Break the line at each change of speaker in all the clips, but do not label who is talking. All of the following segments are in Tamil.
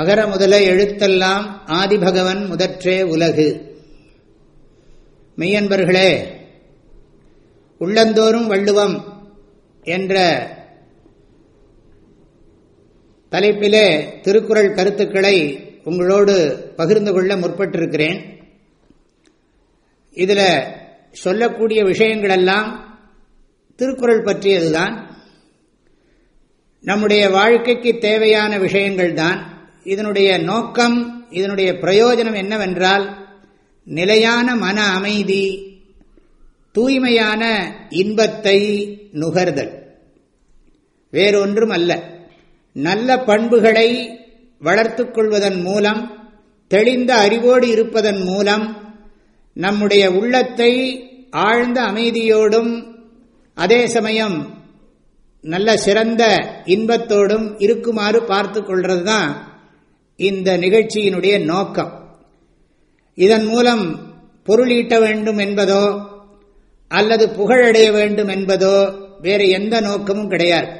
அகர முதல எழுத்தெல்லாம் ஆதிபகவன் முதற்றே உலகு மெய்யன்பர்களே உள்ளந்தோறும் வள்ளுவம் என்ற தலைப்பிலே திருக்குறள் கருத்துக்களை உங்களோடு பகிர்ந்து கொள்ள முற்பட்டிருக்கிறேன் இதில் சொல்லக்கூடிய விஷயங்களெல்லாம் திருக்குறள் பற்றியதுதான் நம்முடைய வாழ்க்கைக்கு தேவையான விஷயங்கள் தான் இதனுடைய நோக்கம் இதனுடைய பிரயோஜனம் என்னவென்றால் நிலையான மன அமைதி தூய்மையான இன்பத்தை நுகர்தல் வேறொன்றும் அல்ல நல்ல பண்புகளை வளர்த்து கொள்வதன் மூலம் தெளிந்த அறிவோடு இருப்பதன் மூலம் நம்முடைய உள்ளத்தை ஆழ்ந்த அமைதியோடும் அதே சமயம் நல்ல சிறந்த இன்பத்தோடும் இருக்குமாறு பார்த்து கொள்வதுதான் தான் இந்த நிகழ்ச்சியினுடைய நோக்கம் இதன் மூலம் பொருளீட்ட வேண்டும் என்பதோ அல்லது புகழடைய வேண்டும் என்பதோ வேறு எந்த நோக்கமும் கிடையாது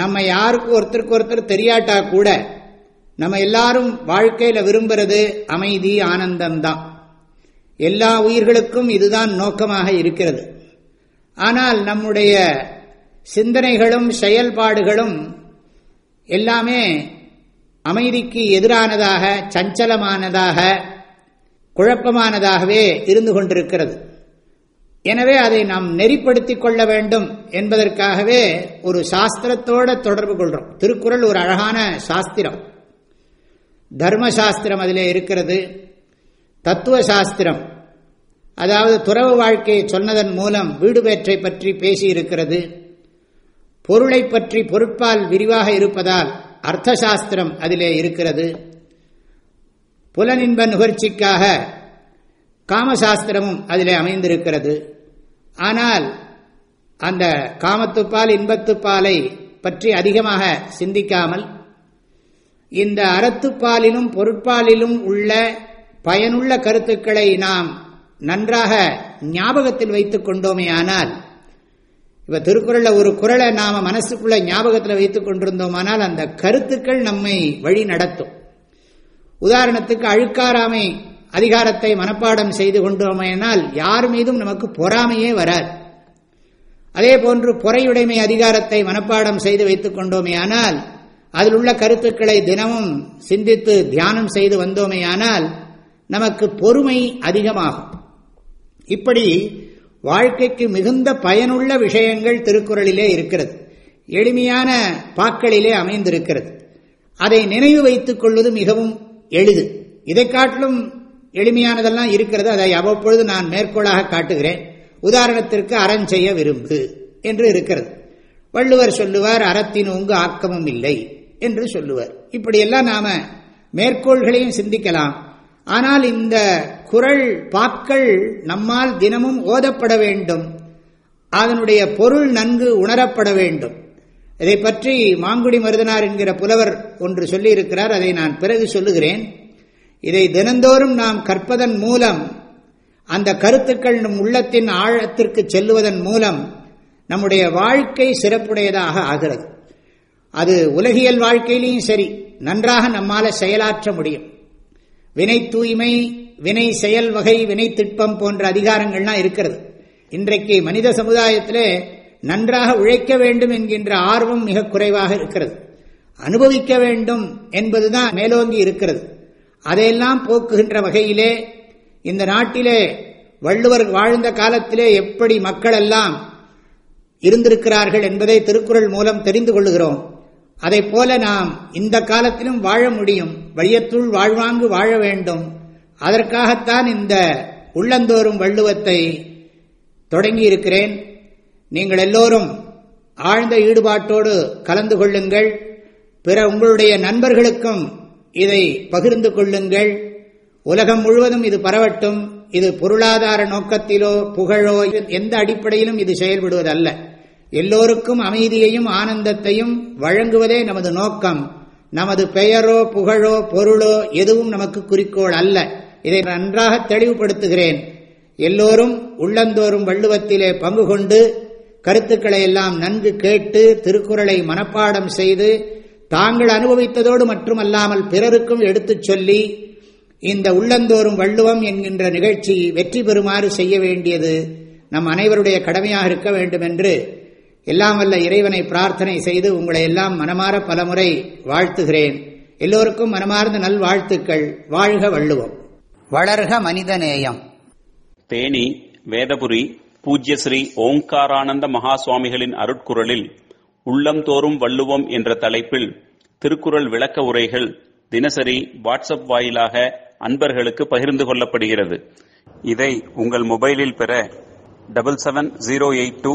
நம்ம யாருக்கு ஒருத்தருக்கு ஒருத்தர் தெரியாட்டா கூட நம்ம எல்லாரும் வாழ்க்கையில் விரும்புறது அமைதி ஆனந்தம்தான் எல்லா உயிர்களுக்கும் இதுதான் நோக்கமாக இருக்கிறது ஆனால் நம்முடைய சிந்தனைகளும் செயல்பாடுகளும் எல்லாமே அமைதிக்கு எதிரானதாக சஞ்சலமானதாக குழப்பமானதாகவே இருந்து கொண்டிருக்கிறது எனவே அதை நாம் நெறிப்படுத்தி கொள்ள வேண்டும் என்பதற்காகவே ஒரு சாஸ்திரத்தோட தொடர்பு கொள்கிறோம் திருக்குறள் ஒரு அழகான சாஸ்திரம் தர்மசாஸ்திரம் அதில் இருக்கிறது தத்துவ சாஸ்திரம் அதாவது துறவு வாழ்க்கையை சொன்னதன் மூலம் வீடு பற்றி பற்றி பேசியிருக்கிறது பொருளை பற்றி பொருட்பால் விரிவாக இருப்பதால் அர்த்தசாஸ்திரம் அதிலே இருக்கிறது புலனின்ப நுகர்ச்சிக்காக காமசாஸ்திரமும் அதிலே அமைந்திருக்கிறது ஆனால் அந்த காமத்துப்பால் இன்பத்துப்பாலை பற்றி அதிகமாக சிந்திக்காமல் இந்த அறத்துப்பாலிலும் பொருட்பாலிலும் உள்ள பயனுள்ள கருத்துக்களை நாம் நன்றாக ஞாபகத்தில் வைத்துக் கொண்டோமே ஆனால் இப்போ திருக்குறளில் ஒரு குரலை நாம் மனசுக்குள்ளே ஞாபகத்தில் வைத்து கொண்டிருந்தோமானால் அந்த கருத்துக்கள் நம்மை வழி நடத்தும் உதாரணத்துக்கு அழுக்காராமை அதிகாரத்தை மனப்பாடம் செய்து கொண்டோமையினால் யார் மீதும் நமக்கு பொறாமையே வராது அதே போன்று பொறையுடைமை அதிகாரத்தை மனப்பாடம் செய்து வைத்துக் கொண்டோமேயானால் அதில் உள்ள கருத்துக்களை தினமும் சிந்தித்து தியானம் செய்து வந்தோமேயானால் நமக்கு பொறுமை அதிகமாகும் இப்படி வாழ்க்கைக்கு மிகுந்த பயனுள்ள விஷயங்கள் திருக்குறளிலே இருக்கிறது எளிமையான பாக்களிலே அமைந்திருக்கிறது அதை நினைவு வைத்துக் கொள்வது மிகவும் எளிது இதை காட்டிலும் எளிமையானதெல்லாம் இருக்கிறது அதை அவ்வப்பொழுது நான் மேற்கோளாக காட்டுகிறேன் உதாரணத்திற்கு அறம் செய்ய விரும்பு என்று இருக்கிறது வள்ளுவர் சொல்லுவார் அறத்தின் உங்கு ஆக்கமும் இல்லை என்று சொல்லுவார் இப்படியெல்லாம் நாம மேற்கோள்களையும் சிந்திக்கலாம் ஆனால் இந்த குரல் பாக்கள் நம்மால் தினமும் ஓதப்பட வேண்டும் அதனுடைய பொருள் நன்கு உணரப்பட வேண்டும் இதை பற்றி மாங்குடி மருதனார் என்கிற புலவர் ஒன்று சொல்லியிருக்கிறார் அதை நான் பிறகு சொல்லுகிறேன் இதை தினந்தோறும் நாம் கற்பதன் மூலம் அந்த கருத்துக்கள் நம் உள்ளத்தின் ஆழத்திற்கு செல்லுவதன் மூலம் நம்முடைய வாழ்க்கை சிறப்புடையதாக ஆகிறது அது உலகியல் வாழ்க்கையிலையும் சரி நன்றாக நம்மால் செயலாற்ற முடியும் வினை தூய்மை வினை செயல் வகை வினை திட்பம் போன்ற அதிகாரங்கள்லாம் இருக்கிறது இன்றைக்கு மனித சமுதாயத்திலே நன்றாக உழைக்க வேண்டும் என்கின்ற ஆர்வம் மிக குறைவாக இருக்கிறது அனுபவிக்க வேண்டும் என்பதுதான் மேலோங்கி இருக்கிறது அதையெல்லாம் போக்குகின்ற வகையிலே இந்த நாட்டிலே வள்ளுவர் வாழ்ந்த காலத்திலே எப்படி மக்கள் எல்லாம் இருந்திருக்கிறார்கள் என்பதை திருக்குறள் மூலம் தெரிந்து கொள்கிறோம் அதை போல நாம் இந்த காலத்திலும் வாழ முடியும் வழியத்துள் வாழ்வாங்கு வாழ வேண்டும் அதற்காகத்தான் இந்த உள்ளந்தோறும் வள்ளுவத்தை தொடங்கி இருக்கிறேன் நீங்கள் எல்லோரும் ஆழ்ந்த ஈடுபாட்டோடு கலந்து கொள்ளுங்கள் பிற உங்களுடைய நண்பர்களுக்கும் இதை பகிர்ந்து கொள்ளுங்கள் உலகம் முழுவதும் இது பரவட்டும் இது பொருளாதார நோக்கத்திலோ புகழோ எந்த அடிப்படையிலும் இது செயல்படுவதல்ல எல்லோருக்கும் அமைதியையும் ஆனந்தத்தையும் வழங்குவதே நமது நோக்கம் நமது பெயரோ புகழோ பொருளோ எதுவும் நமக்கு குறிக்கோள் அல்ல இதை நன்றாக தெளிவுபடுத்துகிறேன் எல்லோரும் உள்ளந்தோறும் வள்ளுவத்திலே பங்கு கொண்டு கருத்துக்களை எல்லாம் நன்கு கேட்டு திருக்குறளை மனப்பாடம் செய்து தாங்கள் அனுபவித்ததோடு மட்டுமல்லாமல் பிறருக்கும் எடுத்துச் சொல்லி இந்த உள்ளந்தோறும் வள்ளுவம் என்கின்ற நிகழ்ச்சி வெற்றி பெறுமாறு செய்ய வேண்டியது நம் அனைவருடைய கடமையாக இருக்க வேண்டும் என்று எல்லாம் வல்ல இறைவனை பிரார்த்தனை செய்து உங்களை எல்லாம் மனமாற பலமுறை வாழ்த்துகிறேன் எல்லோருக்கும் மனமார்ந்த நல்வாழ்த்துக்கள் வாழ்க வள்ளுவோம் வளர்க மனிதநேயம் தேனி வேதபுரி பூஜ்ய ஸ்ரீ ஓங்காரானந்த மகா சுவாமிகளின் அருட்குரலில் உள்ளந்தோறும் வள்ளுவோம் என்ற தலைப்பில் திருக்குறள் விளக்க உரைகள் தினசரி வாட்ஸ்அப் வாயிலாக அன்பர்களுக்கு பகிர்ந்து கொள்ளப்படுகிறது இதை உங்கள் மொபைலில் பெற double seven zero eight two